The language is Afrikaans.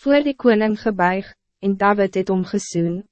voor die koning gebuig, en David het omgesoen.